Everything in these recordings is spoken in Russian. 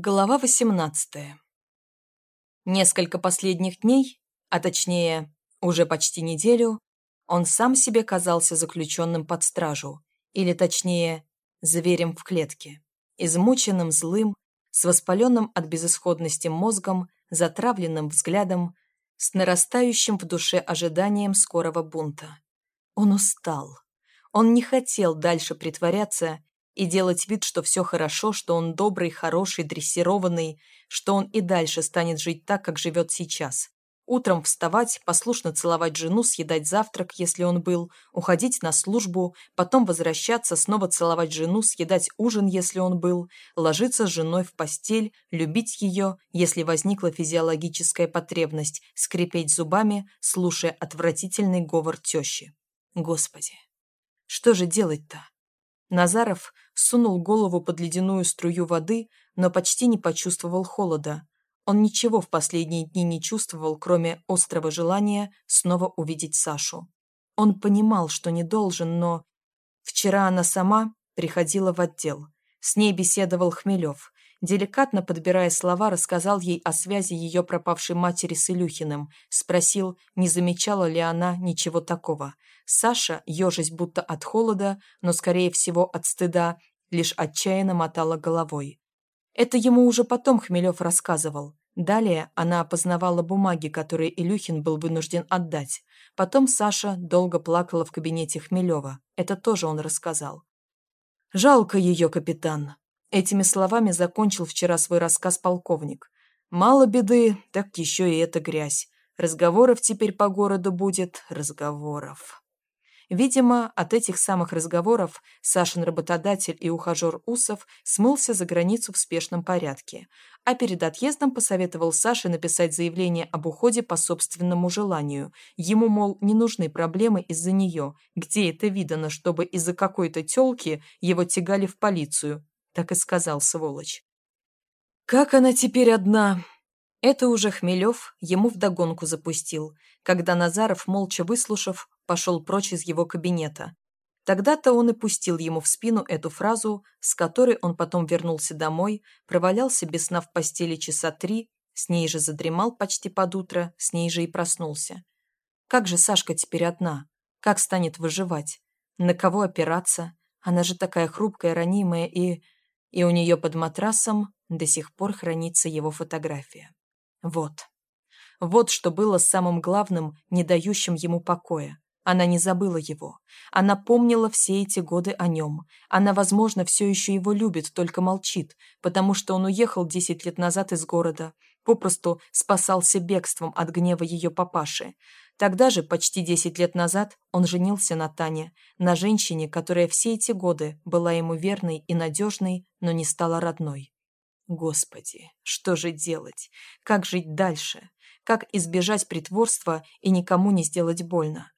Глава 18. Несколько последних дней, а точнее, уже почти неделю, он сам себе казался заключенным под стражу, или точнее, зверем в клетке, измученным, злым, с воспаленным от безысходности мозгом, затравленным взглядом, с нарастающим в душе ожиданием скорого бунта. Он устал. Он не хотел дальше притворяться и делать вид, что все хорошо, что он добрый, хороший, дрессированный, что он и дальше станет жить так, как живет сейчас. Утром вставать, послушно целовать жену, съедать завтрак, если он был, уходить на службу, потом возвращаться, снова целовать жену, съедать ужин, если он был, ложиться с женой в постель, любить ее, если возникла физиологическая потребность, скрипеть зубами, слушая отвратительный говор тещи. Господи, что же делать-то? Назаров сунул голову под ледяную струю воды, но почти не почувствовал холода. Он ничего в последние дни не чувствовал, кроме острого желания снова увидеть Сашу. Он понимал, что не должен, но... Вчера она сама приходила в отдел. С ней беседовал Хмелев. Деликатно подбирая слова, рассказал ей о связи ее пропавшей матери с Илюхиным. Спросил, не замечала ли она ничего такого. Саша, ежась будто от холода, но, скорее всего, от стыда, лишь отчаянно мотала головой. Это ему уже потом Хмелев рассказывал. Далее она опознавала бумаги, которые Илюхин был вынужден отдать. Потом Саша долго плакала в кабинете Хмелева. Это тоже он рассказал. «Жалко ее, капитан», Этими словами закончил вчера свой рассказ полковник. «Мало беды, так еще и эта грязь. Разговоров теперь по городу будет, разговоров». Видимо, от этих самых разговоров Сашин работодатель и ухажер Усов смылся за границу в спешном порядке, а перед отъездом посоветовал Саше написать заявление об уходе по собственному желанию. Ему, мол, не нужны проблемы из-за нее. Где это видано, чтобы из-за какой-то тёлки его тягали в полицию? Так и сказал, сволочь. «Как она теперь одна?» Это уже Хмелев ему вдогонку запустил, когда Назаров, молча выслушав, пошел прочь из его кабинета. Тогда-то он и пустил ему в спину эту фразу, с которой он потом вернулся домой, провалялся без сна в постели часа три, с ней же задремал почти под утро, с ней же и проснулся. Как же Сашка теперь одна? Как станет выживать? На кого опираться? Она же такая хрупкая, ранимая и... И у нее под матрасом до сих пор хранится его фотография. Вот. Вот что было самым главным, не дающим ему покоя. Она не забыла его. Она помнила все эти годы о нем. Она, возможно, все еще его любит, только молчит, потому что он уехал десять лет назад из города, попросту спасался бегством от гнева ее папаши. Тогда же, почти десять лет назад, он женился на Тане, на женщине, которая все эти годы была ему верной и надежной, но не стала родной. Господи, что же делать? Как жить дальше? Как избежать притворства и никому не сделать больно?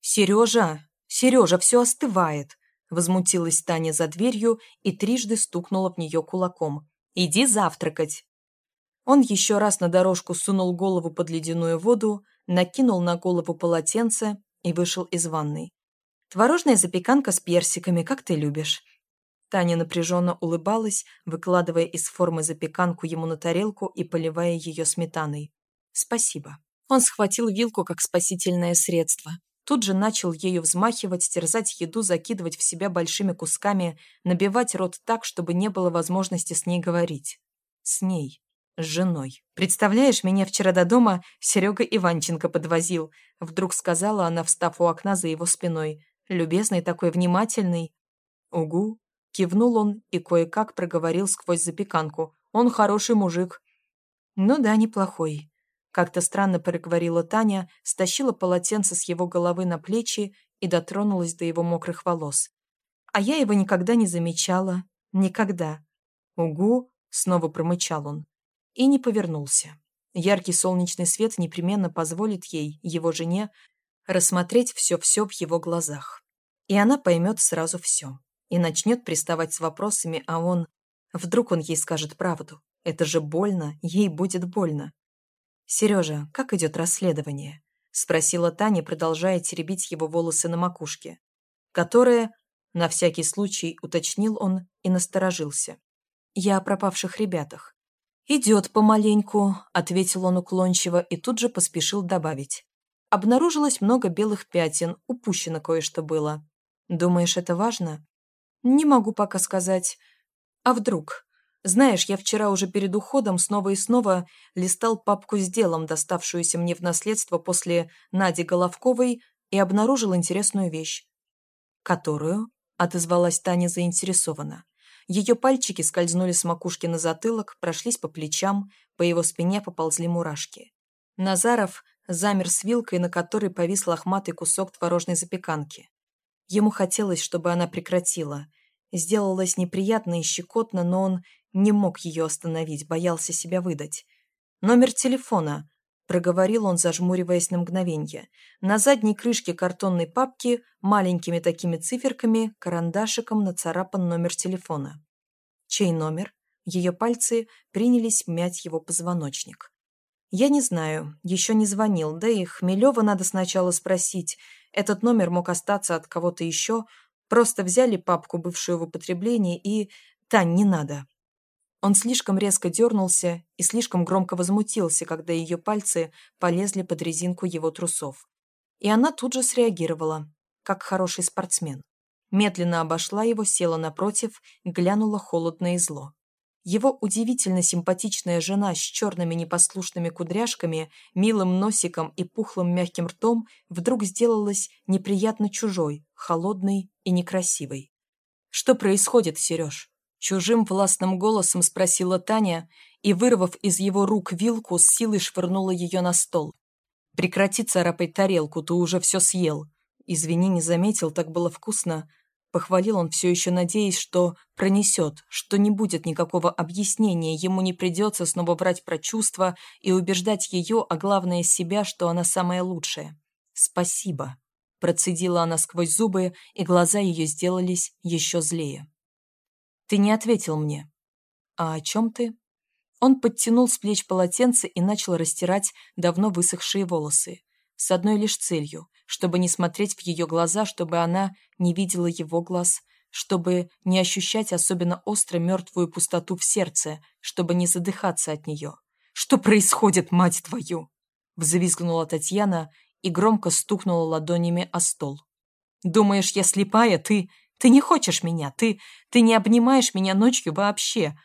«Сережа! Сережа, все остывает!» Возмутилась Таня за дверью и трижды стукнула в нее кулаком. «Иди завтракать!» Он еще раз на дорожку сунул голову под ледяную воду, накинул на голову полотенце и вышел из ванной. «Творожная запеканка с персиками, как ты любишь?» Таня напряженно улыбалась, выкладывая из формы запеканку ему на тарелку и поливая ее сметаной. «Спасибо». Он схватил вилку как спасительное средство. Тут же начал ею взмахивать, терзать еду, закидывать в себя большими кусками, набивать рот так, чтобы не было возможности с ней говорить. С ней. С женой. «Представляешь, меня вчера до дома Серега Иванченко подвозил», вдруг сказала она, встав у окна за его спиной. «Любезный такой, внимательный». «Угу», кивнул он и кое-как проговорил сквозь запеканку. «Он хороший мужик». «Ну да, неплохой», как-то странно проговорила Таня, стащила полотенце с его головы на плечи и дотронулась до его мокрых волос. А я его никогда не замечала. Никогда. «Угу!» — снова промычал он. И не повернулся. Яркий солнечный свет непременно позволит ей, его жене, рассмотреть все-все в его глазах. И она поймет сразу все. И начнет приставать с вопросами, а он... Вдруг он ей скажет правду. Это же больно, ей будет больно. «Сережа, как идет расследование?» — спросила Таня, продолжая теребить его волосы на макушке. «Которое...» — на всякий случай уточнил он и насторожился. «Я о пропавших ребятах. «Идет помаленьку», — ответил он уклончиво и тут же поспешил добавить. Обнаружилось много белых пятен, упущено кое-что было. Думаешь, это важно? Не могу пока сказать. А вдруг? Знаешь, я вчера уже перед уходом снова и снова листал папку с делом, доставшуюся мне в наследство после Нади Головковой, и обнаружил интересную вещь. «Которую?» — отозвалась Таня заинтересованно. Ее пальчики скользнули с макушки на затылок, прошлись по плечам, по его спине поползли мурашки. Назаров замер с вилкой, на которой повис лохматый кусок творожной запеканки. Ему хотелось, чтобы она прекратила. Сделалось неприятно и щекотно, но он не мог ее остановить, боялся себя выдать. «Номер телефона», — проговорил он, зажмуриваясь на мгновенье. На задней крышке картонной папки маленькими такими циферками, карандашиком нацарапан номер телефона. Чей номер? Ее пальцы принялись мять его позвоночник. Я не знаю, еще не звонил, да и Хмелева надо сначала спросить. Этот номер мог остаться от кого-то еще. Просто взяли папку, бывшую в употреблении, и... Тань, не надо. Он слишком резко дернулся и слишком громко возмутился, когда ее пальцы полезли под резинку его трусов. И она тут же среагировала, как хороший спортсмен. Медленно обошла его, села напротив, глянула холодно и зло. Его удивительно симпатичная жена с черными непослушными кудряшками, милым носиком и пухлым мягким ртом вдруг сделалась неприятно чужой, холодной и некрасивой. «Что происходит, Сереж?» Чужим властным голосом спросила Таня и, вырвав из его рук вилку, с силой швырнула ее на стол. «Прекрати царапать тарелку, ты уже все съел». «Извини, не заметил, так было вкусно. Похвалил он все еще, надеясь, что пронесет, что не будет никакого объяснения, ему не придется снова врать про чувства и убеждать ее, а главное себя, что она самая лучшая. «Спасибо», – процедила она сквозь зубы, и глаза ее сделались еще злее. «Ты не ответил мне». «А о чем ты?» Он подтянул с плеч полотенце и начал растирать давно высохшие волосы. С одной лишь целью чтобы не смотреть в ее глаза, чтобы она не видела его глаз, чтобы не ощущать особенно остро мертвую пустоту в сердце, чтобы не задыхаться от нее. «Что происходит, мать твою?» взвизгнула Татьяна и громко стукнула ладонями о стол. «Думаешь, я слепая? Ты... Ты не хочешь меня? Ты... Ты не обнимаешь меня ночью вообще?»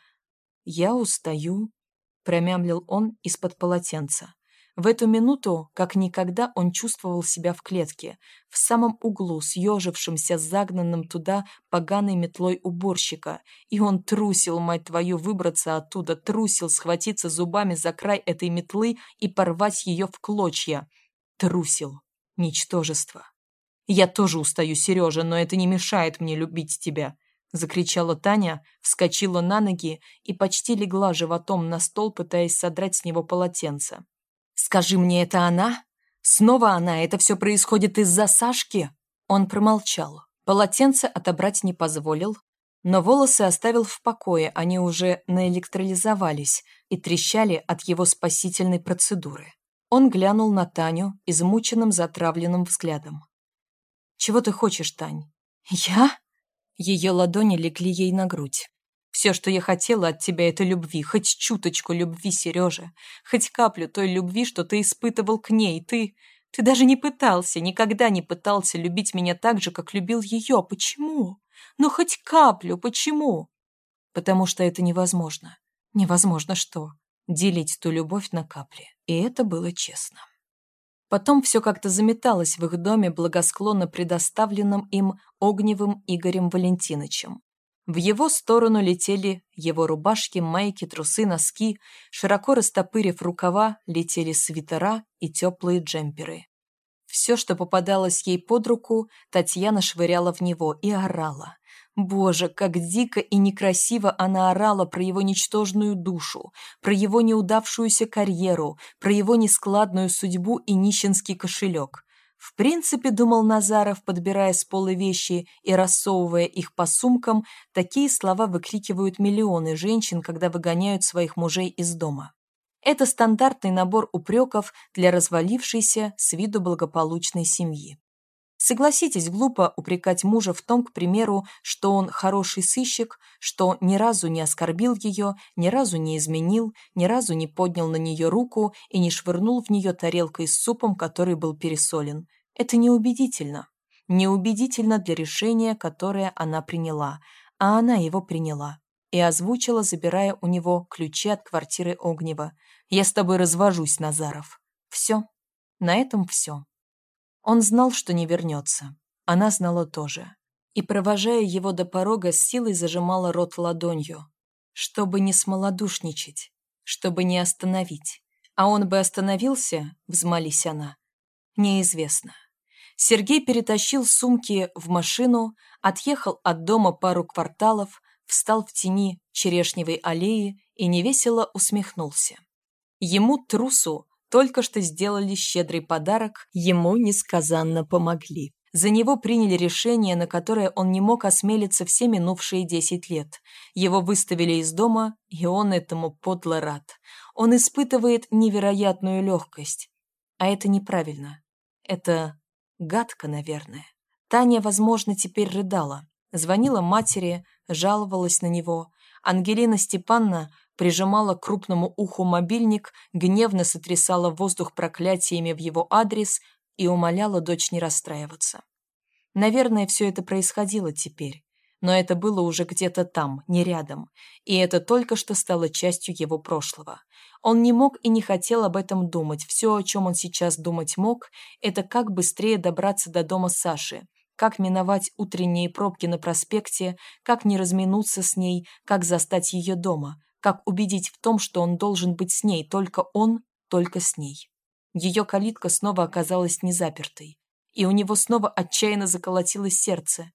«Я устаю», — промямлил он из-под полотенца. В эту минуту, как никогда, он чувствовал себя в клетке, в самом углу, съежившимся, загнанным туда поганой метлой уборщика. И он трусил, мать твою, выбраться оттуда, трусил схватиться зубами за край этой метлы и порвать ее в клочья. Трусил. Ничтожество. «Я тоже устаю, Сережа, но это не мешает мне любить тебя», закричала Таня, вскочила на ноги и почти легла животом на стол, пытаясь содрать с него полотенце. «Скажи мне, это она? Снова она? Это все происходит из-за Сашки?» Он промолчал. Полотенце отобрать не позволил, но волосы оставил в покое, они уже наэлектролизовались и трещали от его спасительной процедуры. Он глянул на Таню измученным затравленным взглядом. «Чего ты хочешь, Тань?» «Я?» Ее ладони легли ей на грудь. Все, что я хотела от тебя, это любви, хоть чуточку любви, Сережа, хоть каплю той любви, что ты испытывал к ней. Ты... ты даже не пытался, никогда не пытался любить меня так же, как любил ее. Почему? Ну, хоть каплю, почему? Потому что это невозможно. Невозможно что? Делить ту любовь на капли. И это было честно. Потом все как-то заметалось в их доме, благосклонно предоставленном им Огневым Игорем Валентиновичем. В его сторону летели его рубашки, майки, трусы, носки, широко растопырив рукава, летели свитера и теплые джемперы. Все, что попадалось ей под руку, Татьяна швыряла в него и орала. Боже, как дико и некрасиво она орала про его ничтожную душу, про его неудавшуюся карьеру, про его нескладную судьбу и нищенский кошелек. В принципе, думал Назаров, подбирая с пола вещи и рассовывая их по сумкам, такие слова выкрикивают миллионы женщин, когда выгоняют своих мужей из дома. Это стандартный набор упреков для развалившейся с виду благополучной семьи. Согласитесь, глупо упрекать мужа в том, к примеру, что он хороший сыщик, что ни разу не оскорбил ее, ни разу не изменил, ни разу не поднял на нее руку и не швырнул в нее тарелкой с супом, который был пересолен. Это неубедительно. Неубедительно для решения, которое она приняла, а она его приняла и озвучила, забирая у него ключи от квартиры Огнева. «Я с тобой развожусь, Назаров». Все. На этом все. Он знал, что не вернется. Она знала тоже. И, провожая его до порога, с силой зажимала рот ладонью. Чтобы не смолодушничать, чтобы не остановить. А он бы остановился, взмолись она. Неизвестно. Сергей перетащил сумки в машину, отъехал от дома пару кварталов, встал в тени черешневой аллеи и невесело усмехнулся. Ему, трусу, только что сделали щедрый подарок, ему несказанно помогли. За него приняли решение, на которое он не мог осмелиться все минувшие десять лет. Его выставили из дома, и он этому подло рад. Он испытывает невероятную легкость. А это неправильно. Это гадко, наверное. Таня, возможно, теперь рыдала. Звонила матери, жаловалась на него. Ангелина Степанна прижимала к крупному уху мобильник, гневно сотрясала воздух проклятиями в его адрес и умоляла дочь не расстраиваться. Наверное, все это происходило теперь, но это было уже где-то там, не рядом, и это только что стало частью его прошлого. Он не мог и не хотел об этом думать. Все, о чем он сейчас думать мог, это как быстрее добраться до дома Саши, как миновать утренние пробки на проспекте, как не разминуться с ней, как застать ее дома, как убедить в том, что он должен быть с ней, только он, только с ней. Ее калитка снова оказалась незапертой, и у него снова отчаянно заколотилось сердце.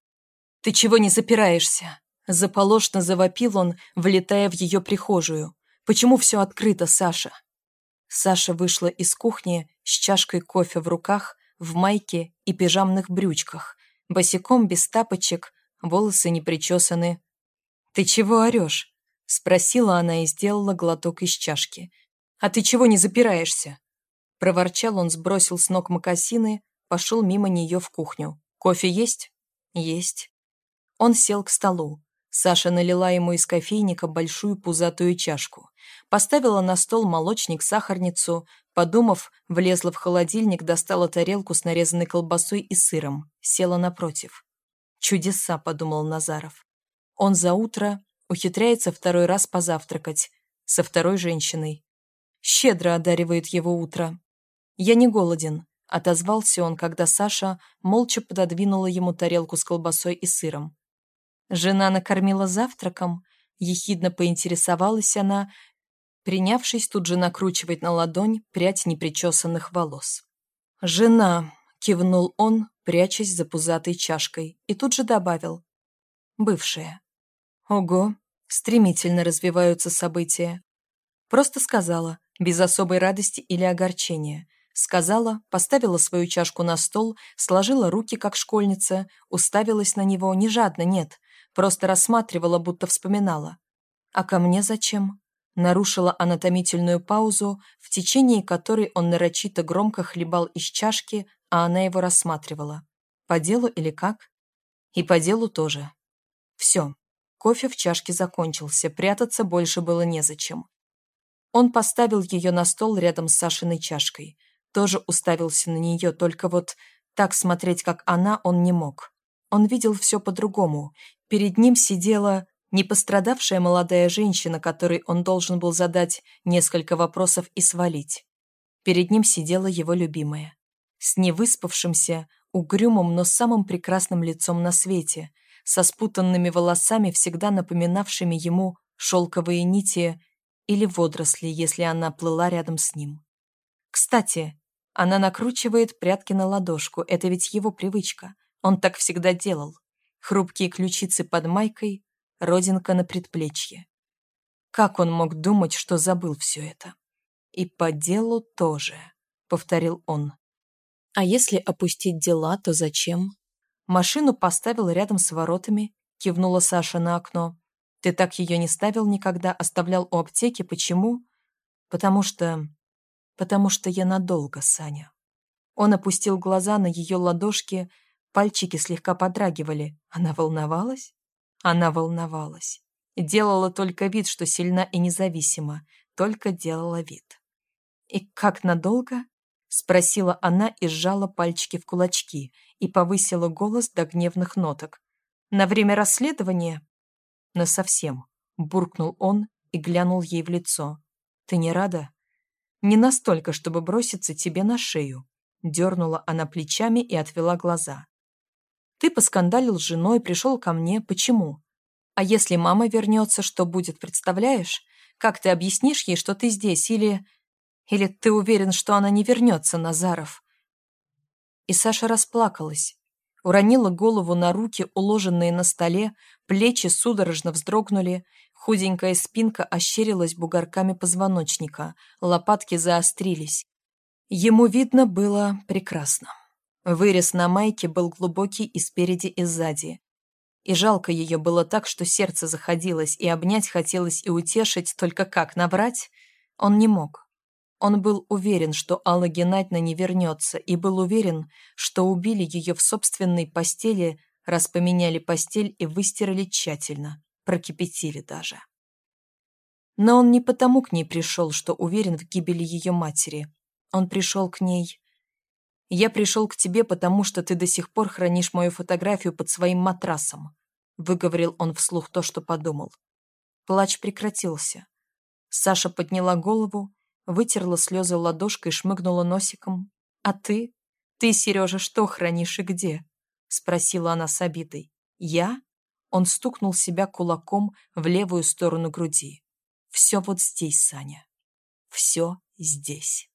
«Ты чего не запираешься?» Заполошно завопил он, влетая в ее прихожую. «Почему все открыто, Саша?» Саша вышла из кухни с чашкой кофе в руках, в майке и пижамных брючках, босиком без тапочек, волосы не причесаны. «Ты чего орешь?» — спросила она и сделала глоток из чашки. «А ты чего не запираешься?» Проворчал он, сбросил с ног мокасины, пошел мимо нее в кухню. «Кофе есть?» «Есть». Он сел к столу. Саша налила ему из кофейника большую пузатую чашку. Поставила на стол молочник-сахарницу, подумав, влезла в холодильник, достала тарелку с нарезанной колбасой и сыром, села напротив. «Чудеса», — подумал Назаров. Он за утро ухитряется второй раз позавтракать со второй женщиной. Щедро одаривает его утро. «Я не голоден», — отозвался он, когда Саша молча пододвинула ему тарелку с колбасой и сыром. Жена накормила завтраком, ехидно поинтересовалась она, принявшись тут же накручивать на ладонь прядь непричесанных волос. «Жена», — кивнул он, прячась за пузатой чашкой, и тут же добавил. «Бывшая». «Ого, стремительно развиваются события». Просто сказала, без особой радости или огорчения. Сказала, поставила свою чашку на стол, сложила руки, как школьница, уставилась на него, не жадно, нет, Просто рассматривала, будто вспоминала. А ко мне зачем? Нарушила анатомительную паузу, в течение которой он нарочито громко хлебал из чашки, а она его рассматривала. По делу или как? И по делу тоже. Все. Кофе в чашке закончился, прятаться больше было незачем. Он поставил ее на стол рядом с Сашиной чашкой. Тоже уставился на нее, только вот так смотреть, как она, он не мог. Он видел все по-другому, Перед ним сидела не пострадавшая молодая женщина, которой он должен был задать несколько вопросов и свалить. Перед ним сидела его любимая. С невыспавшимся, угрюмым, но самым прекрасным лицом на свете, со спутанными волосами, всегда напоминавшими ему шелковые нити или водоросли, если она плыла рядом с ним. Кстати, она накручивает прятки на ладошку, это ведь его привычка. Он так всегда делал хрупкие ключицы под майкой, родинка на предплечье. Как он мог думать, что забыл все это? И по делу тоже, повторил он. А если опустить дела, то зачем? Машину поставил рядом с воротами, кивнула Саша на окно. Ты так ее не ставил никогда, оставлял у аптеки. Почему? Потому что... Потому что я надолго, Саня. Он опустил глаза на ее ладошки, Пальчики слегка подрагивали. Она волновалась? Она волновалась. Делала только вид, что сильна и независима. Только делала вид. «И как надолго?» — спросила она и сжала пальчики в кулачки и повысила голос до гневных ноток. «На время расследования?» «Насовсем», — буркнул он и глянул ей в лицо. «Ты не рада?» «Не настолько, чтобы броситься тебе на шею», — дернула она плечами и отвела глаза. «Ты поскандалил с женой, пришел ко мне. Почему? А если мама вернется, что будет, представляешь? Как ты объяснишь ей, что ты здесь, или... Или ты уверен, что она не вернется, Назаров?» И Саша расплакалась. Уронила голову на руки, уложенные на столе, плечи судорожно вздрогнули, худенькая спинка ощерилась бугорками позвоночника, лопатки заострились. Ему видно было прекрасно. Вырез на майке был глубокий и спереди, и сзади. И жалко ее было так, что сердце заходилось, и обнять хотелось, и утешить, только как набрать он не мог. Он был уверен, что Алла Геннадьевна не вернется, и был уверен, что убили ее в собственной постели, раз поменяли постель и выстирали тщательно, прокипятили даже. Но он не потому к ней пришел, что уверен в гибели ее матери. Он пришел к ней... «Я пришел к тебе, потому что ты до сих пор хранишь мою фотографию под своим матрасом», выговорил он вслух то, что подумал. Плач прекратился. Саша подняла голову, вытерла слезы ладошкой, шмыгнула носиком. «А ты? Ты, Сережа, что хранишь и где?» спросила она с обидой. «Я?» Он стукнул себя кулаком в левую сторону груди. «Все вот здесь, Саня. Все здесь».